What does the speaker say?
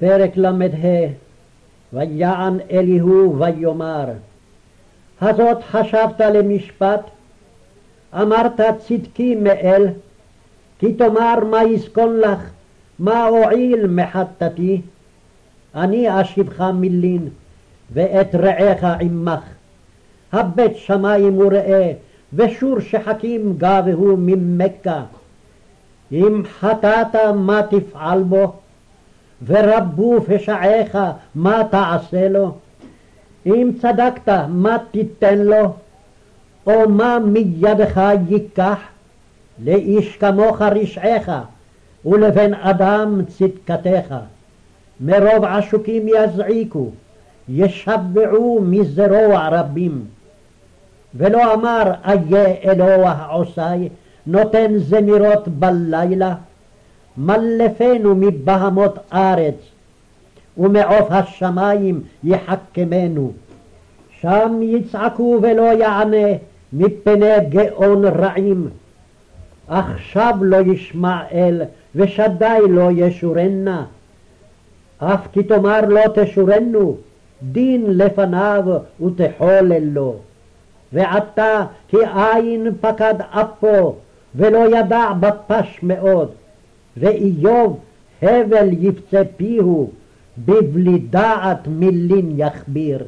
פרק ל"ה ויען אליהו ויאמר הזאת חשבת למשפט? אמרת צדקי מאל כי תאמר מה יסכון לך? מה אועיל מחטאתי. אני אשיבך מילין ואת רעך עמך. הבט שמים וראה ושור שחקים גבהו ממכה. אם חטאת מה תפעל בו ורבו פשעיך מה תעשה לו? אם צדקת מה תיתן לו? או מה מידך ייקח? לאיש כמוך רשעך ולבן אדם צדקתך. מרוב עשוקים יזעיקו ישבעו מזרוע רבים. ולא אמר איה אלוה עושי נותן זמירות בלילה מלפנו מבהמות ארץ ומעוף השמים יחכמנו. שם יצעקו ולא יענה מפני גאון רעים. עכשיו לא ישמע אל ושדי לא ישורנה. אף כי תאמר לא תשורנו דין לפניו ותחולל לו. ועתה כי אין פקד אפו ולא ידע בפש מאוד ואיוב הבל יפצה פיהו בבלי דעת מילין יכביר